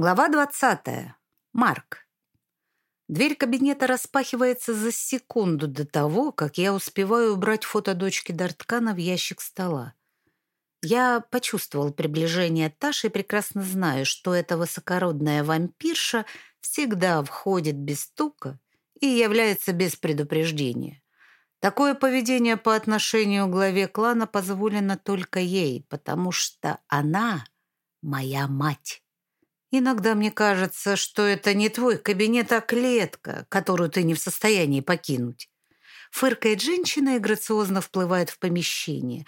Глава 20. Марк. Дверь кабинета распахивается за секунду до того, как я успеваю убрать фото дочки Дарткана в ящик стола. Я почувствовал приближение Таши и прекрасно знаю, что эта высокородная вампирша всегда входит без стука и является без предупреждения. Такое поведение по отношению к главе клана позволено только ей, потому что она моя мать. Иногда мне кажется, что это не твой кабинет, а клетка, которую ты не в состоянии покинуть. Фыркает женщина и грациозно вплывает в помещение,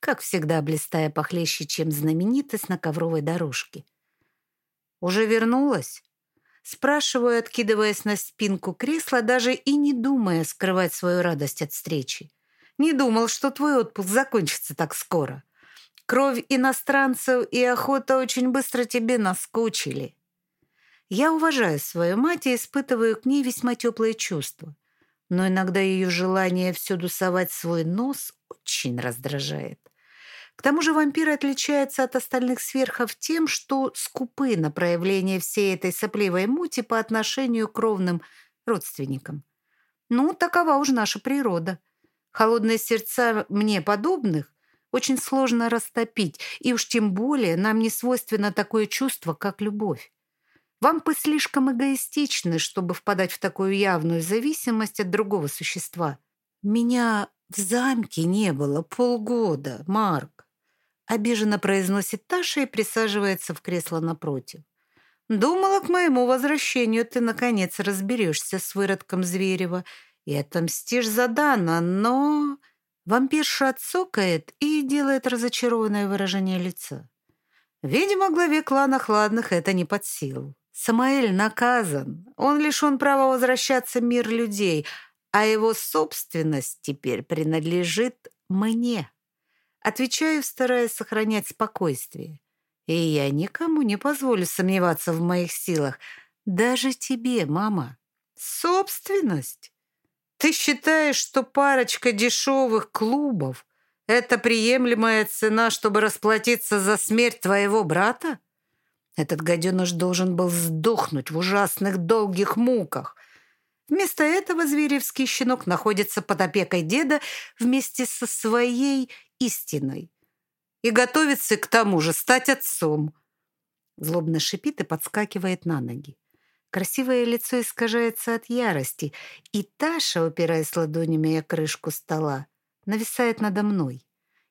как всегда блистая похлеще, чем знаменитость на ковровой дорожке. «Уже вернулась?» Спрашиваю, откидываясь на спинку кресла, даже и не думая скрывать свою радость от встречи. «Не думал, что твой отпуск закончится так скоро». Кровь иностранцев и охота очень быстро тебе наскучили. Я уважаю свою мать и испытываю к ней весьма теплые чувства. Но иногда ее желание всюду совать свой нос очень раздражает. К тому же вампиры отличаются от остальных сверхов тем, что скупы на проявление всей этой сопливой мути по отношению к кровным родственникам. Ну, такова уж наша природа. Холодные сердца мне подобных очень сложно растопить, и уж тем более нам не свойственно такое чувство, как любовь. Вампы слишком эгоистичны, чтобы впадать в такую явную зависимость от другого существа. Меня в замке не было полгода, Марк. Обиженно произносит Таша и присаживается в кресло напротив. Думала, к моему возвращению ты, наконец, разберешься с выродком Зверева и отомстишь за Дана, но... Вампирша отсокает и делает разочарованное выражение лица. Видимо, главе клана Хладных это не под силу. Самаэль наказан. Он лишен права возвращаться в мир людей, а его собственность теперь принадлежит мне. Отвечаю, стараясь сохранять спокойствие. И я никому не позволю сомневаться в моих силах. Даже тебе, мама. Собственность? Ты считаешь, что парочка дешевых клубов — это приемлемая цена, чтобы расплатиться за смерть твоего брата? Этот гаденыш должен был сдохнуть в ужасных долгих муках. Вместо этого зверевский щенок находится под опекой деда вместе со своей истиной и готовится к тому же стать отцом. Злобно шипит и подскакивает на ноги. Красивое лицо искажается от ярости, и Таша, упираясь ладонями о крышку стола, нависает надо мной.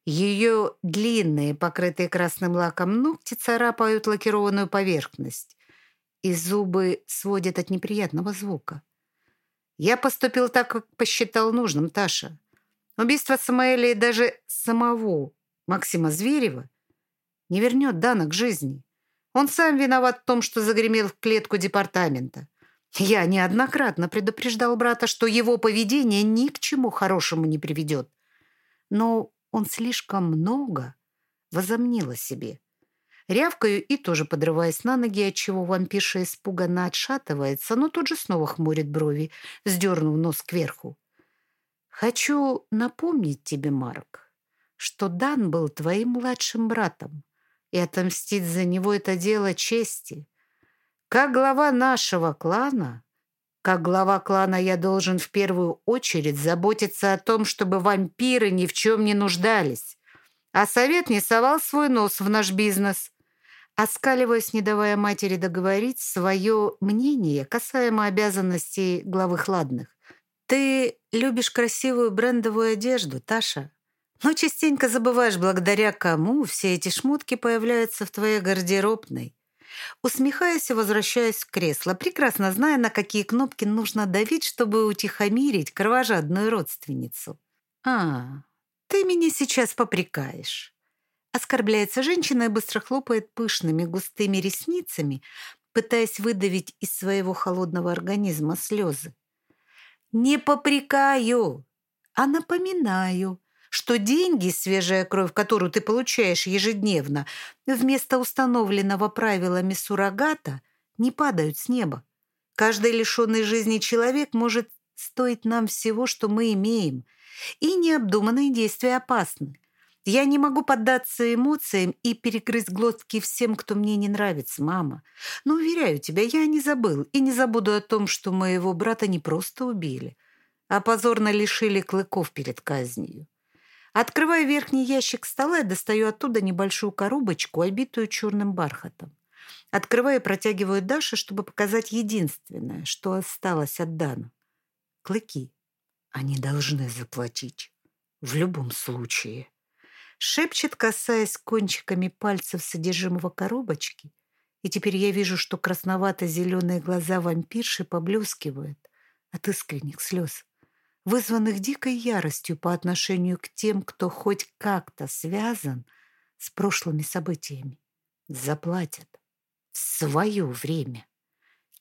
Ее длинные, покрытые красным лаком ногти царапают лакированную поверхность, и зубы сводят от неприятного звука. Я поступил так, как посчитал нужным, Таша. Убийство Самаэля и даже самого Максима Зверева не вернет Дана к жизни. Он сам виноват в том, что загремел в клетку департамента. Я неоднократно предупреждал брата, что его поведение ни к чему хорошему не приведет. Но он слишком много возомнил о себе. Рявкаю и тоже подрываясь на ноги, отчего вампирша испуганно отшатывается, но тут же снова хмурит брови, вздернув нос кверху. «Хочу напомнить тебе, Марк, что Дан был твоим младшим братом и отомстить за него это дело чести. Как глава нашего клана, как глава клана я должен в первую очередь заботиться о том, чтобы вампиры ни в чем не нуждались, а совет не совал свой нос в наш бизнес. Оскаливаясь, не давая матери договорить свое мнение касаемо обязанностей главы Хладных. «Ты любишь красивую брендовую одежду, Таша?» Но частенько забываешь, благодаря кому все эти шмотки появляются в твоей гардеробной. Усмехаясь и возвращаясь в кресло, прекрасно зная, на какие кнопки нужно давить, чтобы утихомирить кровожадную родственницу. «А, ты меня сейчас попрекаешь». Оскорбляется женщина и быстро хлопает пышными густыми ресницами, пытаясь выдавить из своего холодного организма слезы. «Не попрекаю, а напоминаю, что деньги, свежая кровь, которую ты получаешь ежедневно, вместо установленного правилами суррогата, не падают с неба. Каждый лишенный жизни человек может стоить нам всего, что мы имеем, и необдуманные действия опасны. Я не могу поддаться эмоциям и перегрызть глотки всем, кто мне не нравится, мама. Но, уверяю тебя, я не забыл и не забуду о том, что моего брата не просто убили, а позорно лишили клыков перед казнью. Открываю верхний ящик стола и достаю оттуда небольшую коробочку, обитую черным бархатом. Открываю и протягиваю Даше, чтобы показать единственное, что осталось от Дана. Клыки. Они должны заплатить. В любом случае шепчет, касаясь кончиками пальцев содержимого коробочки, и теперь я вижу, что красновато-зеленые глаза вампирши поблескивают от искренних слез, вызванных дикой яростью по отношению к тем, кто хоть как-то связан с прошлыми событиями. Заплатят в свое время.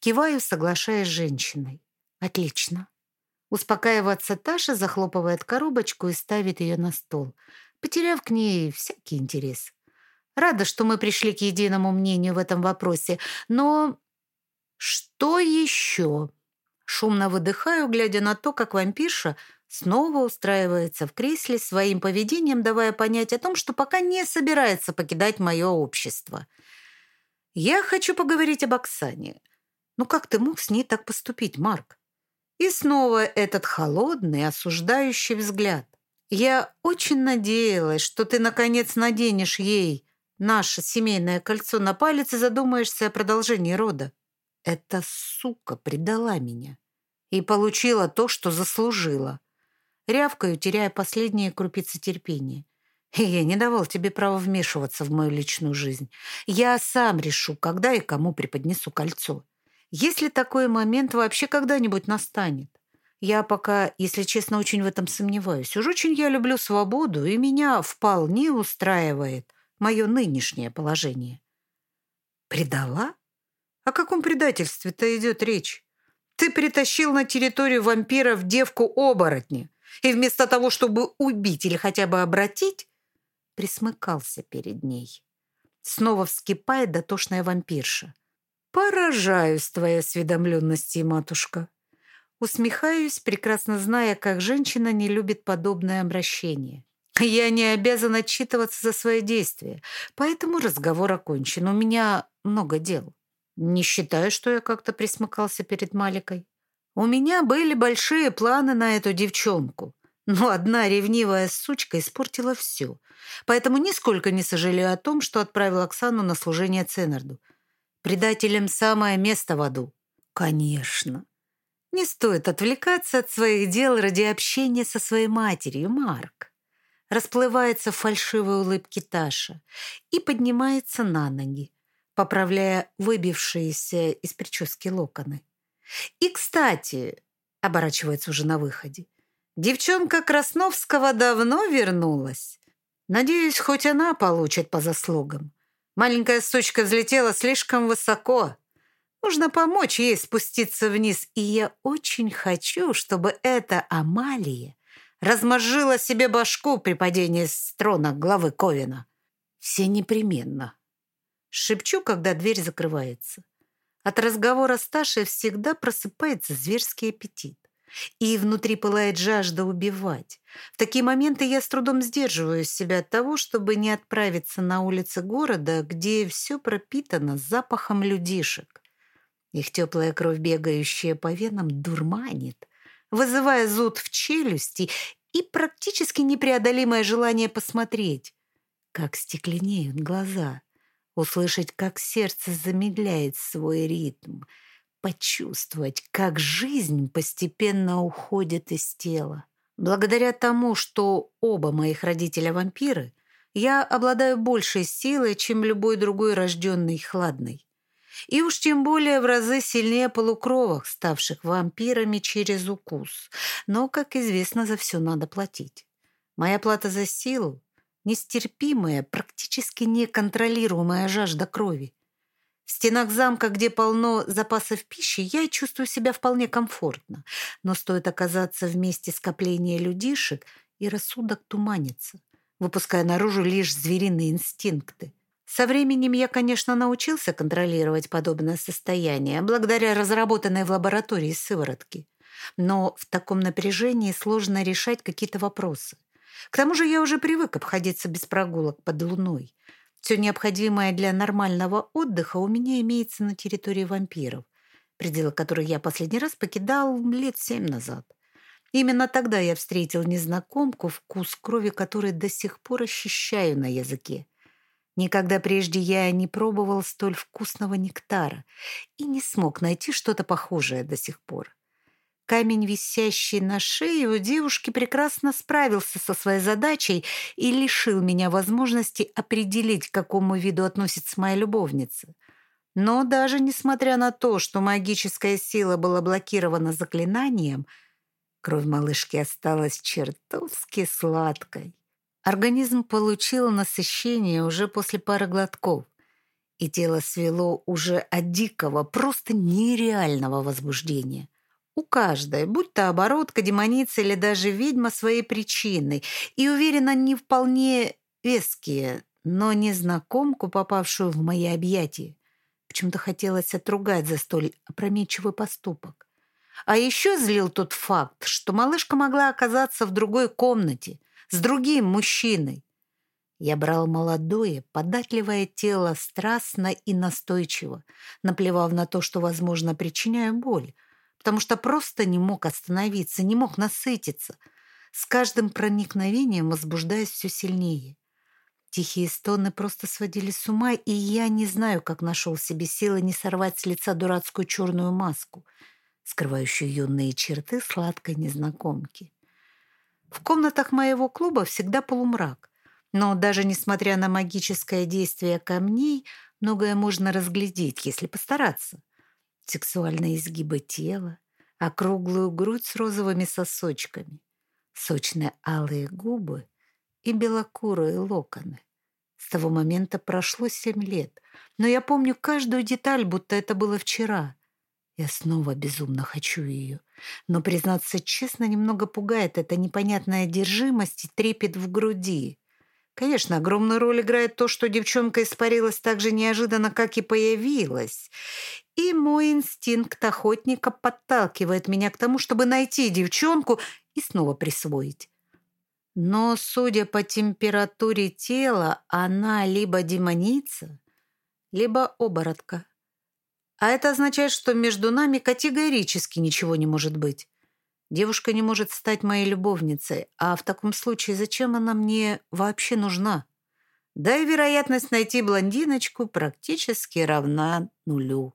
Киваю, соглашаясь с женщиной. Отлично. Успокаиваться Таша захлопывает коробочку и ставит ее на стол потеряв к ней всякий интерес. Рада, что мы пришли к единому мнению в этом вопросе, но что еще? Шумно выдыхаю, глядя на то, как вампирша снова устраивается в кресле, своим поведением давая понять о том, что пока не собирается покидать мое общество. Я хочу поговорить об Оксане. Ну как ты мог с ней так поступить, Марк? И снова этот холодный, осуждающий взгляд. Я очень надеялась, что ты, наконец, наденешь ей наше семейное кольцо на палец и задумаешься о продолжении рода. Эта сука предала меня и получила то, что заслужила. Рявкаю, теряя последние крупицы терпения. Я не давал тебе права вмешиваться в мою личную жизнь. Я сам решу, когда и кому преподнесу кольцо. Если такой момент вообще когда-нибудь настанет. Я пока, если честно, очень в этом сомневаюсь. Уж очень я люблю свободу, и меня вполне устраивает мое нынешнее положение. Предала? О каком предательстве-то идет речь? Ты притащил на территорию вампиров девку-оборотня, и вместо того, чтобы убить или хотя бы обратить, присмыкался перед ней. Снова вскипает дотошная вампирша. «Поражаюсь твоей осведомленности, матушка. Усмехаюсь, прекрасно зная, как женщина не любит подобное обращение. Я не обязана отчитываться за свои действия, поэтому разговор окончен. У меня много дел. Не считаю, что я как-то присмыкался перед Маликой. У меня были большие планы на эту девчонку. Но одна ревнивая сучка испортила все. Поэтому нисколько не сожалею о том, что отправил Оксану на служение Ценарду. Предателям самое место в аду. Конечно. Не стоит отвлекаться от своих дел ради общения со своей матерью, Марк. Расплывается в фальшивой улыбке Таша и поднимается на ноги, поправляя выбившиеся из прически локоны. И, кстати, оборачивается уже на выходе, девчонка Красновского давно вернулась. Надеюсь, хоть она получит по заслугам. Маленькая сучка взлетела слишком высоко. Нужно помочь ей спуститься вниз, и я очень хочу, чтобы эта Амалия размозжила себе башку при падении с трона главы Ковина. Все непременно. Шепчу, когда дверь закрывается. От разговора с Ташей всегда просыпается зверский аппетит. И внутри пылает жажда убивать. В такие моменты я с трудом сдерживаю себя от того, чтобы не отправиться на улицы города, где все пропитано запахом людишек. Их теплая кровь, бегающая по венам, дурманит, вызывая зуд в челюсти и практически непреодолимое желание посмотреть, как стекленеют глаза, услышать, как сердце замедляет свой ритм, почувствовать, как жизнь постепенно уходит из тела. Благодаря тому, что оба моих родителя вампиры, я обладаю большей силой, чем любой другой рожденный хладный. И уж тем более в разы сильнее полукровок, ставших вампирами через укус. Но, как известно, за все надо платить. Моя плата за силу – нестерпимая, практически неконтролируемая жажда крови. В стенах замка, где полно запасов пищи, я чувствую себя вполне комфортно. Но стоит оказаться в месте скопления людишек, и рассудок туманится, выпуская наружу лишь звериные инстинкты – со временем я, конечно, научился контролировать подобное состояние, благодаря разработанной в лаборатории сыворотки. Но в таком напряжении сложно решать какие-то вопросы. К тому же я уже привык обходиться без прогулок под луной. Все необходимое для нормального отдыха у меня имеется на территории вампиров, пределы которых я последний раз покидал лет семь назад. Именно тогда я встретил незнакомку, вкус крови которой до сих пор ощущаю на языке. Никогда прежде я не пробовал столь вкусного нектара и не смог найти что-то похожее до сих пор. Камень, висящий на шее у девушки, прекрасно справился со своей задачей и лишил меня возможности определить, к какому виду относится моя любовница. Но даже несмотря на то, что магическая сила была блокирована заклинанием, кровь малышки осталась чертовски сладкой. Организм получил насыщение уже после пары глотков, и тело свело уже от дикого, просто нереального возбуждения. У каждой, будь то оборотка, демоница или даже ведьма, своей причины, и, уверена, не вполне веские, но незнакомку, попавшую в мои объятия, почему-то хотелось отругать за столь опрометчивый поступок. А еще злил тот факт, что малышка могла оказаться в другой комнате, с другим мужчиной. Я брал молодое, податливое тело страстно и настойчиво, наплевав на то, что, возможно, причиняю боль, потому что просто не мог остановиться, не мог насытиться, с каждым проникновением возбуждаясь все сильнее. Тихие стоны просто сводили с ума, и я не знаю, как нашел себе силы не сорвать с лица дурацкую черную маску, скрывающую юные черты сладкой незнакомки. В комнатах моего клуба всегда полумрак, но даже несмотря на магическое действие камней, многое можно разглядеть, если постараться сексуальные изгибы тела, округлую грудь с розовыми сосочками, сочные алые губы и белокурые локоны. С того момента прошло семь лет, но я помню каждую деталь, будто это было вчера. Я снова безумно хочу ее, но, признаться честно, немного пугает эта непонятная одержимость и трепет в груди. Конечно, огромную роль играет то, что девчонка испарилась так же неожиданно, как и появилась. И мой инстинкт охотника подталкивает меня к тому, чтобы найти девчонку и снова присвоить. Но, судя по температуре тела, она либо демоница, либо оборотка. А это означает, что между нами категорически ничего не может быть. Девушка не может стать моей любовницей, а в таком случае зачем она мне вообще нужна? Да и вероятность найти блондиночку практически равна нулю.